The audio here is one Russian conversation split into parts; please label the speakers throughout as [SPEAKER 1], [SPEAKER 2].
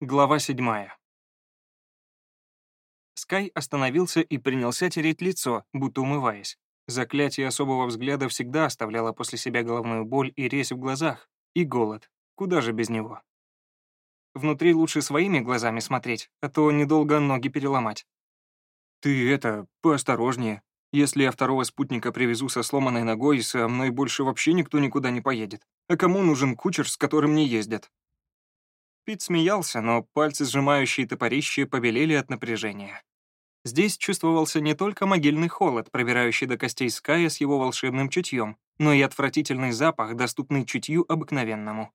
[SPEAKER 1] Глава седьмая. Скай остановился и принялся тереть лицо, будто умываясь. Заклятие особого взгляда всегда оставляло после себя головную боль и резь в глазах, и голод. Куда же без него? Внутри лучше своими глазами смотреть, а то недолго ноги переломать. «Ты это, поосторожнее. Если я второго спутника привезу со сломанной ногой, со мной больше вообще никто никуда не поедет. А кому нужен кучер, с которым не ездят?» Пит смеялся, но пальцы, сжимающие топорище, побелели от напряжения. Здесь чувствовался не только могильный холод, пробирающий до костей Ская с его волшебным чутьем, но и отвратительный запах, доступный чутью обыкновенному.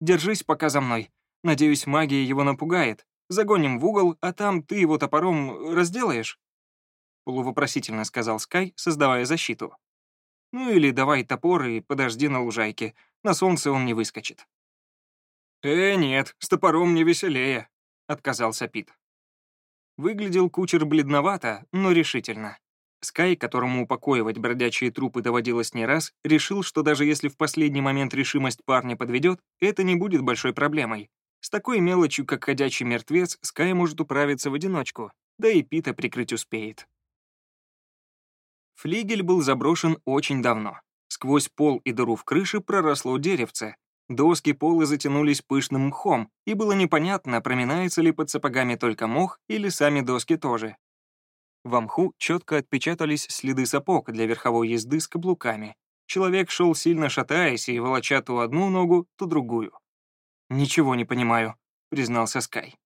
[SPEAKER 1] «Держись пока за мной. Надеюсь, магия его напугает. Загоним в угол, а там ты его топором разделаешь?» Полувопросительно сказал Скай, создавая защиту. «Ну или давай топор и подожди на лужайке. На солнце он не выскочит». «Э, нет, с топором не веселее», — отказался Пит. Выглядел кучер бледновато, но решительно. Скай, которому упокоивать бродячие трупы доводилось не раз, решил, что даже если в последний момент решимость парня подведет, это не будет большой проблемой. С такой мелочью, как ходячий мертвец, Скай может управиться в одиночку, да и Пита прикрыть успеет. Флигель был заброшен очень давно. Сквозь пол и дыру в крыше проросло деревце, Доски пола затянулись пышным мхом, и было непонятно, проминается ли под сапогами только мох или сами доски тоже. В мху четко отпечатались следы сапог для верховой езды с каблуками. Человек шел сильно шатаясь и волоча то одну ногу, то другую. «Ничего не понимаю», — признался Скай.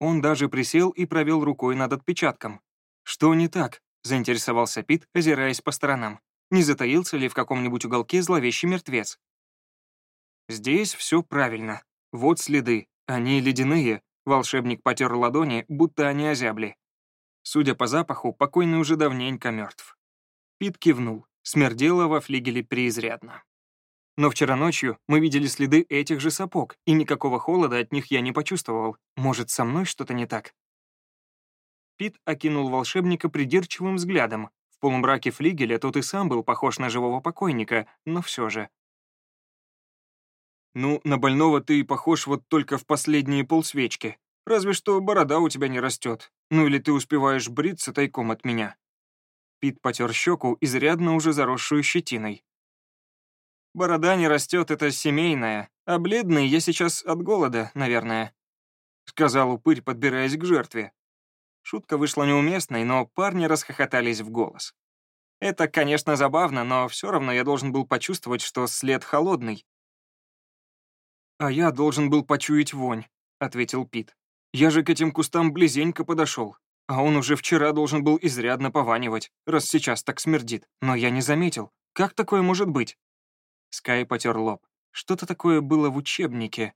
[SPEAKER 1] Он даже присел и провел рукой над отпечатком. «Что не так?» — заинтересовался Пит, озираясь по сторонам. Не затаился ли в каком-нибудь уголке зловещий мертвец? Здесь все правильно. Вот следы. Они ледяные. Волшебник потер ладони, будто они озябли. Судя по запаху, покойный уже давненько мертв. Пит кивнул. Смердело во флигеле преизрядно. Но вчера ночью мы видели следы этих же сапог, и никакого холода от них я не почувствовал. Может, со мной что-то не так? Пит окинул волшебника придирчивым взглядом. В полумраке флигеля тот и сам был похож на живого покойника, но все же. Ну, на больного ты похож вот только в последние полсвечки. Разве что борода у тебя не растет. Ну или ты успеваешь бриться тайком от меня». Пит потер щеку, изрядно уже заросшую щетиной. «Борода не растет, это семейная, а бледный я сейчас от голода, наверное», — сказал упырь, подбираясь к жертве. Шутка вышла неуместной, но парни расхохотались в голос. Это, конечно, забавно, но все равно я должен был почувствовать, что след холодный, «А я должен был почуять вонь», — ответил Пит. «Я же к этим кустам близенько подошел, а он уже вчера должен был изрядно пованивать, раз сейчас так смердит, но я не заметил. Как такое может быть?» Скай потер лоб. Что-то такое было в учебнике.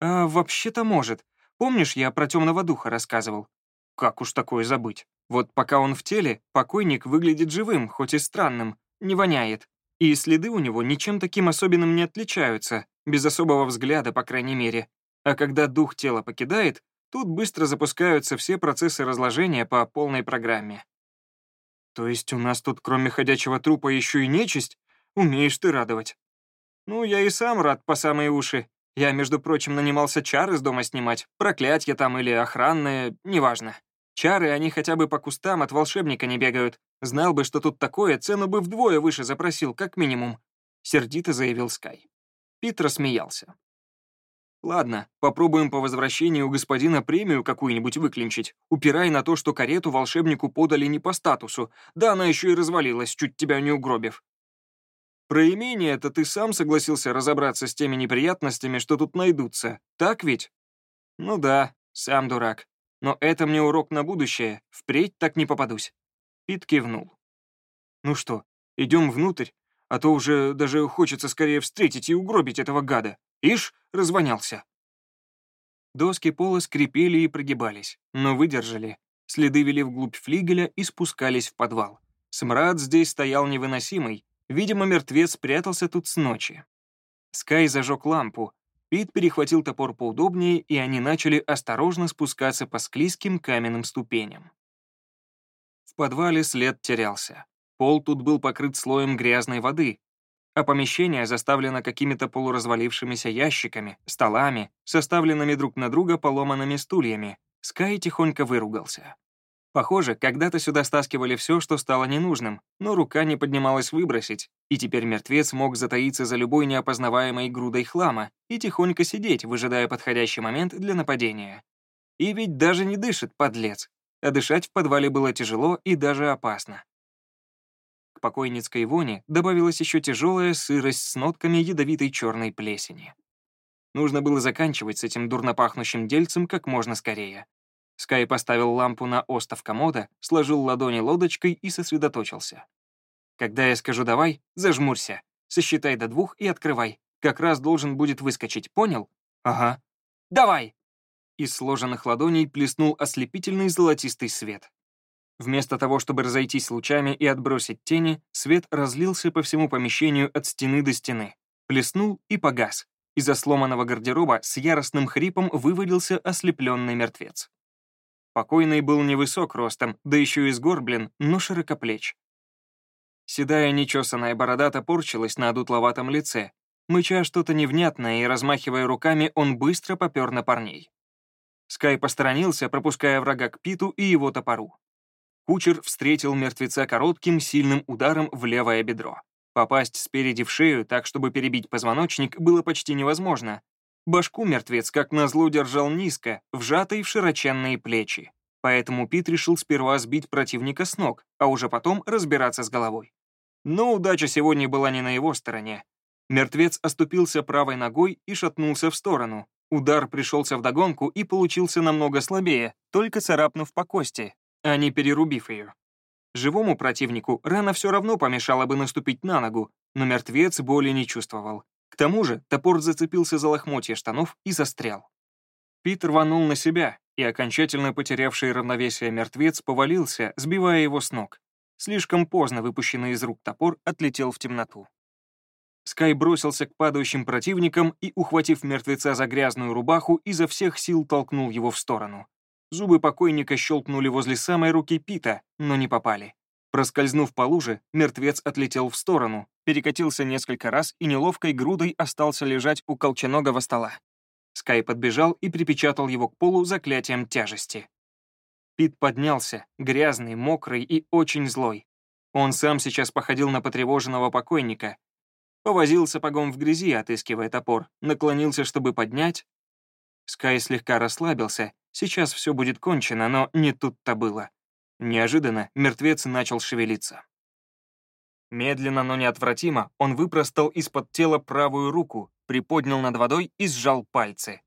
[SPEAKER 1] «А вообще-то может. Помнишь, я про темного духа рассказывал? Как уж такое забыть? Вот пока он в теле, покойник выглядит живым, хоть и странным, не воняет. И следы у него ничем таким особенным не отличаются, без особого взгляда, по крайней мере. А когда дух тела покидает, тут быстро запускаются все процессы разложения по полной программе. То есть у нас тут кроме ходячего трупа еще и нечисть? Умеешь ты радовать. Ну, я и сам рад по самые уши. Я, между прочим, нанимался чары из дома снимать, проклятья там или охранные, неважно. Чары, они хотя бы по кустам от волшебника не бегают. Знал бы, что тут такое, цену бы вдвое выше запросил, как минимум. Сердито заявил Скай. Пит рассмеялся. «Ладно, попробуем по возвращении у господина премию какую-нибудь выклинчить. Упирай на то, что карету волшебнику подали не по статусу, да она еще и развалилась, чуть тебя не угробив. Про имение это ты сам согласился разобраться с теми неприятностями, что тут найдутся, так ведь? Ну да, сам дурак. Но это мне урок на будущее, впредь так не попадусь. Пит кивнул. Ну что, идем внутрь, а то уже даже хочется скорее встретить и угробить этого гада. Ишь, развонялся. Доски пола скрипели и прогибались, но выдержали. Следы вели вглубь флигеля и спускались в подвал. Смрад здесь стоял невыносимый. Видимо, мертвец спрятался тут с ночи. Скай зажег лампу. Пит перехватил топор поудобнее, и они начали осторожно спускаться по склизким каменным ступеням. В подвале след терялся. Пол тут был покрыт слоем грязной воды. а помещение заставлено какими-то полуразвалившимися ящиками, столами, составленными друг на друга поломанными стульями. Скай тихонько выругался. Похоже, когда-то сюда стаскивали все, что стало ненужным, но рука не поднималась выбросить, и теперь мертвец мог затаиться за любой неопознаваемой грудой хлама и тихонько сидеть, выжидая подходящий момент для нападения. И ведь даже не дышит, подлец. А дышать в подвале было тяжело и даже опасно. К покойницкой воне добавилась еще тяжелая сырость с нотками ядовитой черной плесени. Нужно было заканчивать с этим дурнопахнущим дельцем как можно скорее. Скай поставил лампу на остов комода, сложил ладони лодочкой и сосредоточился. «Когда я скажу «давай», зажмурься, сосчитай до двух и открывай. Как раз должен будет выскочить, понял? Ага. Давай!» Из сложенных ладоней плеснул ослепительный золотистый свет. Вместо того, чтобы разойтись лучами и отбросить тени, свет разлился по всему помещению от стены до стены. Плеснул и погас. Из-за сломанного гардероба с яростным хрипом вывалился ослепленный мертвец. Покойный был невысок ростом, да еще и сгорблен, но широкоплеч. Седая нечесанная борода топорчилась на одутловатом лице. Мыча что-то невнятное и размахивая руками, он быстро попер на парней. Скай посторонился, пропуская врага к Питу и его топору. Кучер встретил мертвеца коротким, сильным ударом в левое бедро. Попасть спереди в шею, так чтобы перебить позвоночник, было почти невозможно, Башку мертвец, как назло, держал низко, вжатой в широченные плечи. Поэтому Пит решил сперва сбить противника с ног, а уже потом разбираться с головой. Но удача сегодня была не на его стороне. Мертвец оступился правой ногой и шатнулся в сторону. Удар пришелся вдогонку и получился намного слабее, только царапнув по кости, а не перерубив ее. Живому противнику рана все равно помешала бы наступить на ногу, но мертвец боли не чувствовал. Тому же топор зацепился за лохмотья штанов и застрял. Пит рванул на себя, и окончательно потерявший равновесие мертвец повалился, сбивая его с ног. Слишком поздно выпущенный из рук топор отлетел в темноту. Скай бросился к падающим противникам и, ухватив мертвеца за грязную рубаху, изо всех сил толкнул его в сторону. Зубы покойника щелкнули возле самой руки Пита, но не попали. Проскользнув по луже, мертвец отлетел в сторону, перекатился несколько раз и неловкой грудой остался лежать у колченогого стола. Скай подбежал и припечатал его к полу заклятием тяжести. Пит поднялся, грязный, мокрый и очень злой. Он сам сейчас походил на потревоженного покойника. Повозил сапогом в грязи, отыскивая топор, наклонился, чтобы поднять. Скай слегка расслабился, сейчас все будет кончено, но не тут-то было. Неожиданно мертвец начал шевелиться. Медленно, но неотвратимо он выпростал из-под тела правую руку, приподнял над водой и сжал пальцы.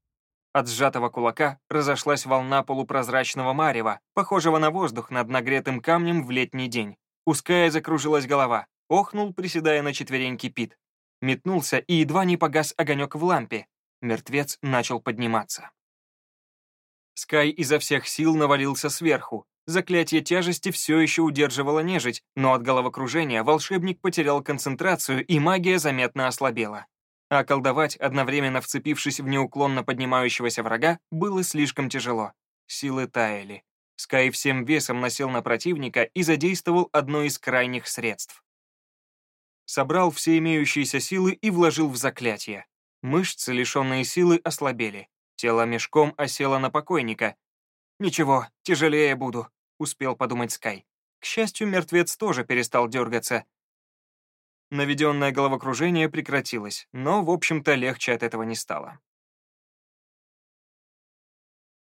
[SPEAKER 1] От сжатого кулака разошлась волна полупрозрачного марева, похожего на воздух над нагретым камнем в летний день. Узкая закружилась голова. Охнул, приседая на четвереньки Пит. Метнулся и едва не погас огонек в лампе. Мертвец начал подниматься. Скай изо всех сил навалился сверху, Заклятие тяжести все еще удерживало нежить, но от головокружения волшебник потерял концентрацию, и магия заметно ослабела. А колдовать, одновременно вцепившись в неуклонно поднимающегося врага, было слишком тяжело. Силы таяли. Скай всем весом насел на противника и задействовал одно из крайних средств. Собрал все имеющиеся силы и вложил в заклятие. Мышцы, лишенные силы, ослабели. Тело мешком осело на покойника, «Ничего, тяжелее буду», — успел подумать Скай. К счастью, мертвец тоже перестал дергаться. Наведенное головокружение прекратилось, но, в общем-то, легче от этого не стало.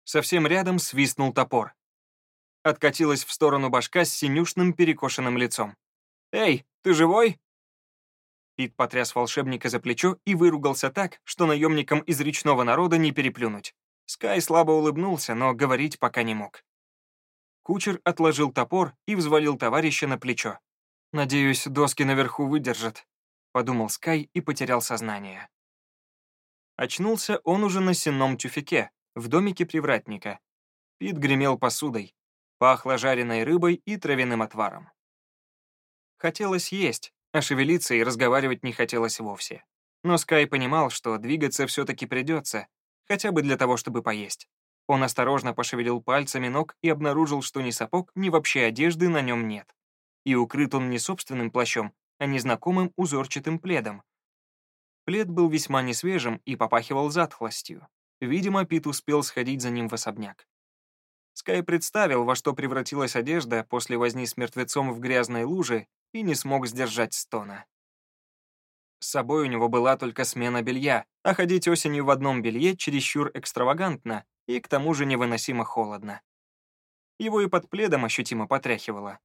[SPEAKER 1] Совсем рядом свистнул топор. Откатилась в сторону башка с синюшным перекошенным лицом. «Эй, ты живой?» Пит потряс волшебника за плечо и выругался так, что наемникам из речного народа не переплюнуть. Скай слабо улыбнулся, но говорить пока не мог. Кучер отложил топор и взвалил товарища на плечо. «Надеюсь, доски наверху выдержат», — подумал Скай и потерял сознание. Очнулся он уже на сенном тюфяке, в домике привратника. Пит гремел посудой, пахло жареной рыбой и травяным отваром. Хотелось есть, а шевелиться и разговаривать не хотелось вовсе. Но Скай понимал, что двигаться все-таки придется, хотя бы для того, чтобы поесть. Он осторожно пошевелил пальцами ног и обнаружил, что ни сапог, ни вообще одежды на нем нет. И укрыт он не собственным плащом, а незнакомым узорчатым пледом. Плед был весьма несвежим и попахивал затхлостью. Видимо, Пит успел сходить за ним в особняк. Скай представил, во что превратилась одежда после возни с мертвецом в грязной луже и не смог сдержать стона. С собой у него была только смена белья, а ходить осенью в одном белье чересчур экстравагантно и к тому же невыносимо холодно. Его и под пледом ощутимо потряхивало.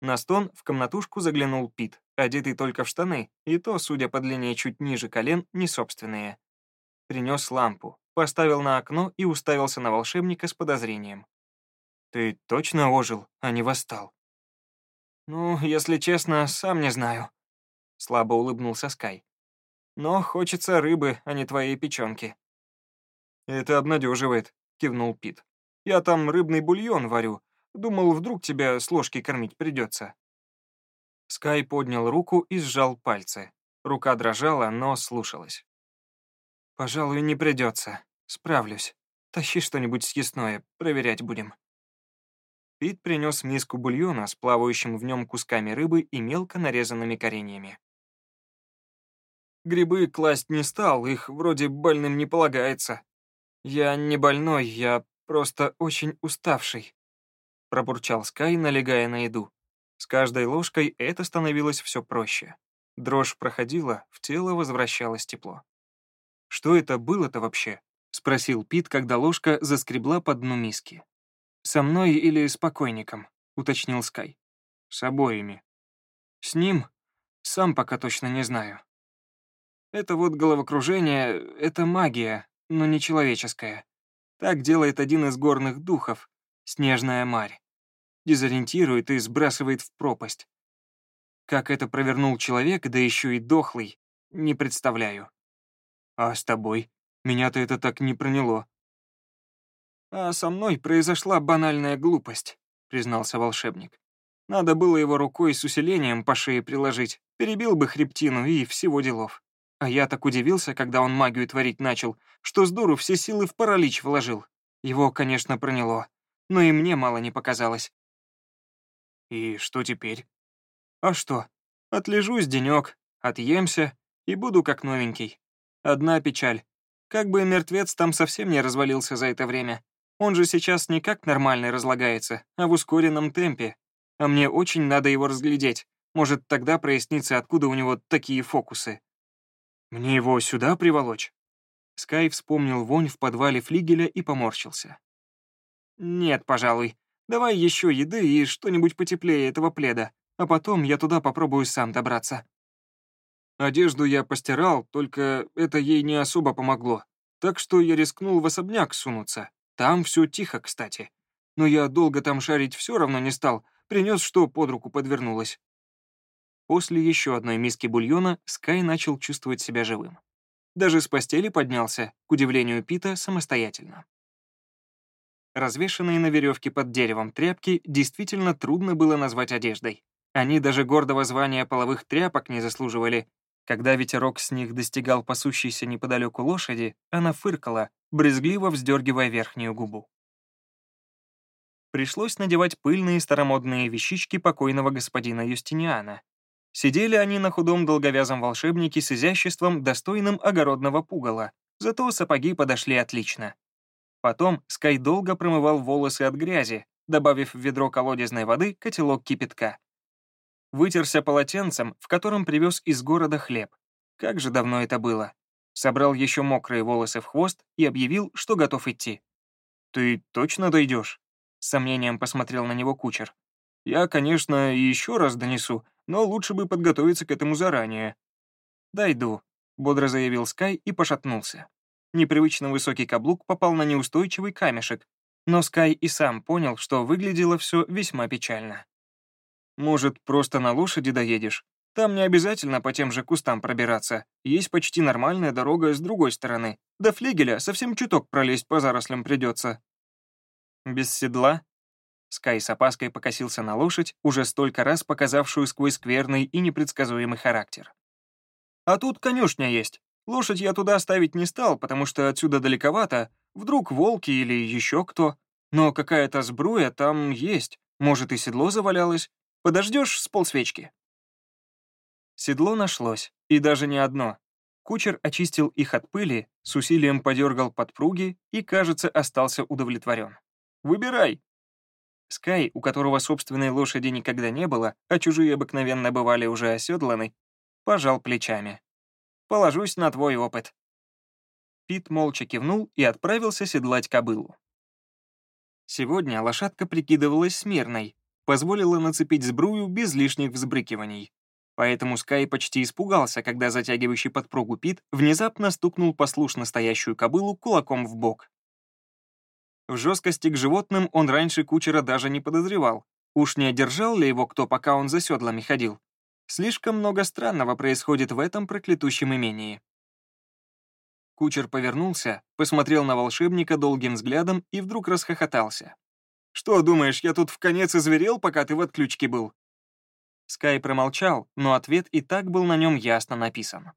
[SPEAKER 1] На стон в комнатушку заглянул Пит, одетый только в штаны, и то, судя по длине чуть ниже колен, не собственные. Принес лампу, поставил на окно и уставился на волшебника с подозрением. Ты точно ожил, а не восстал? Ну, если честно, сам не знаю. Слабо улыбнулся Скай. Но хочется рыбы, а не твоей печенки. Это обнадеживает, кивнул Пит. Я там рыбный бульон варю. Думал, вдруг тебя с ложки кормить придется. Скай поднял руку и сжал пальцы. Рука дрожала, но слушалась. «Пожалуй, не придется. Справлюсь. Тащи что-нибудь съестное, проверять будем». Пит принес миску бульона с плавающим в нем кусками рыбы и мелко нарезанными кореньями. Грибы класть не стал, их вроде больным не полагается. Я не больной, я просто очень уставший. Пробурчал Скай, налегая на еду. С каждой ложкой это становилось все проще. Дрожь проходила, в тело возвращалось тепло. «Что это было-то вообще?» — спросил Пит, когда ложка заскребла по дну миски. «Со мной или с покойником?» — уточнил Скай. «С обоими». «С ним? Сам пока точно не знаю. Это вот головокружение — это магия, но не человеческая. Так делает один из горных духов, снежная марь. Дезориентирует и сбрасывает в пропасть. Как это провернул человек, да еще и дохлый, не представляю. А с тобой? Меня-то это так не проняло. «А со мной произошла банальная глупость», — признался волшебник. «Надо было его рукой с усилением по шее приложить, перебил бы хребтину и всего делов. А я так удивился, когда он магию творить начал, что с дуру все силы в паралич вложил. Его, конечно, проняло, но и мне мало не показалось». «И что теперь?» «А что? Отлежусь денек, отъемся и буду как новенький. Одна печаль. Как бы мертвец там совсем не развалился за это время. Он же сейчас не как нормальный разлагается, а в ускоренном темпе. А мне очень надо его разглядеть. Может, тогда прояснится, откуда у него такие фокусы. Мне его сюда приволочь? Скай вспомнил вонь в подвале флигеля и поморщился. «Нет, пожалуй. Давай еще еды и что-нибудь потеплее этого пледа, а потом я туда попробую сам добраться». Одежду я постирал, только это ей не особо помогло, так что я рискнул в особняк сунуться. Там все тихо, кстати. Но я долго там шарить все равно не стал, принес, что под руку подвернулось. После еще одной миски бульона Скай начал чувствовать себя живым. Даже с постели поднялся, к удивлению Пита, самостоятельно. Развешанные на веревке под деревом тряпки действительно трудно было назвать одеждой. Они даже гордого звания половых тряпок не заслуживали. Когда ветерок с них достигал пасущейся неподалеку лошади, она фыркала, брезгливо вздергивая верхнюю губу. Пришлось надевать пыльные старомодные вещички покойного господина Юстиниана. Сидели они на худом долговязом волшебнике с изяществом, достойным огородного пугала, зато сапоги подошли отлично. Потом Скай долго промывал волосы от грязи, добавив в ведро колодезной воды котелок кипятка. Вытерся полотенцем, в котором привез из города хлеб. Как же давно это было собрал еще мокрые волосы в хвост и объявил, что готов идти. «Ты точно дойдешь?» С сомнением посмотрел на него кучер. «Я, конечно, еще раз донесу, но лучше бы подготовиться к этому заранее». «Дойду», — бодро заявил Скай и пошатнулся. Непривычно высокий каблук попал на неустойчивый камешек, но Скай и сам понял, что выглядело все весьма печально. «Может, просто на лошади доедешь?» Там не обязательно по тем же кустам пробираться. Есть почти нормальная дорога с другой стороны. До флигеля совсем чуток пролезть по зарослям придется. Без седла? Скай с опаской покосился на лошадь, уже столько раз показавшую сквозь скверный и непредсказуемый характер. А тут конюшня есть. Лошадь я туда ставить не стал, потому что отсюда далековато. Вдруг волки или еще кто. Но какая-то сбруя там есть. Может, и седло завалялось. Подождешь с полсвечки. Седло нашлось, и даже не одно. Кучер очистил их от пыли, с усилием подергал подпруги и, кажется, остался удовлетворен. «Выбирай!» Скай, у которого собственной лошади никогда не было, а чужие обыкновенно бывали уже оседланы, пожал плечами. «Положусь на твой опыт». Пит молча кивнул и отправился седлать кобылу. Сегодня лошадка прикидывалась смирной, позволила нацепить сбрую без лишних взбрыкиваний. Поэтому Скай почти испугался, когда затягивающий подпругу Пит внезапно стукнул послушно стоящую кобылу кулаком в бок. В жесткости к животным он раньше кучера даже не подозревал. Уж не одержал ли его кто, пока он за седлами ходил? Слишком много странного происходит в этом проклятущем имении. Кучер повернулся, посмотрел на волшебника долгим взглядом и вдруг расхохотался. «Что, думаешь, я тут в конец изверел, пока ты в отключке был?» Скай промолчал, но ответ и так был на нем ясно написан.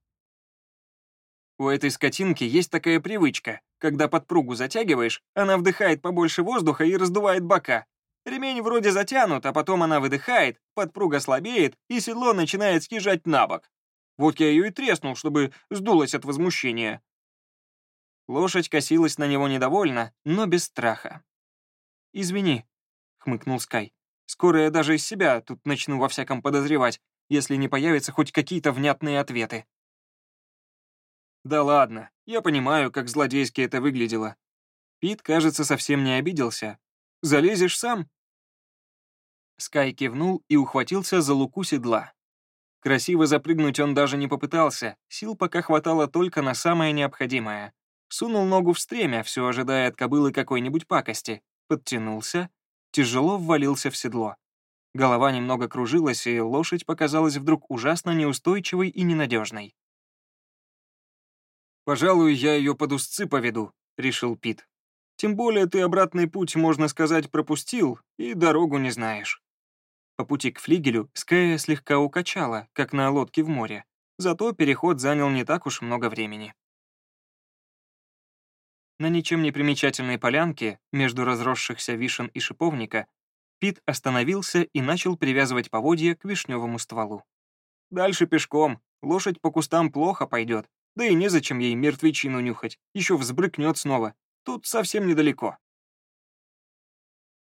[SPEAKER 1] У этой скотинки есть такая привычка. Когда подпругу затягиваешь, она вдыхает побольше воздуха и раздувает бока. Ремень вроде затянут, а потом она выдыхает, подпруга слабеет, и седло начинает съезжать на бок. Вот я ее и треснул, чтобы сдулась от возмущения. Лошадь косилась на него недовольно, но без страха. «Извини», — хмыкнул Скай. «Скоро я даже из себя тут начну во всяком подозревать, если не появятся хоть какие-то внятные ответы». Да ладно, я понимаю, как злодейски это выглядело. Пит, кажется, совсем не обиделся. Залезешь сам? Скай кивнул и ухватился за луку седла. Красиво запрыгнуть он даже не попытался, сил пока хватало только на самое необходимое. Сунул ногу в стремя, все ожидая от кобылы какой-нибудь пакости, подтянулся, тяжело ввалился в седло. Голова немного кружилась, и лошадь показалась вдруг ужасно неустойчивой и ненадежной. «Пожалуй, я ее под узцы поведу», — решил Пит. «Тем более ты обратный путь, можно сказать, пропустил, и дорогу не знаешь». По пути к флигелю Ская слегка укачала, как на лодке в море, зато переход занял не так уж много времени. На ничем не примечательной полянке, между разросшихся вишен и шиповника, Пит остановился и начал привязывать поводья к вишневому стволу. «Дальше пешком, лошадь по кустам плохо пойдет, да и незачем ей мертвечину нюхать, еще взбрыкнет снова. Тут совсем недалеко.